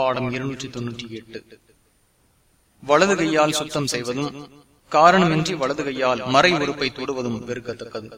பாடம் இருநூற்றி தொன்னூற்றி எட்டு வலது கையால் சுத்தம் செய்வதும் காரணமின்றி வலது கையால் மறை உறுப்பை தொடுவதும் வெறுக்கத்தக்கது.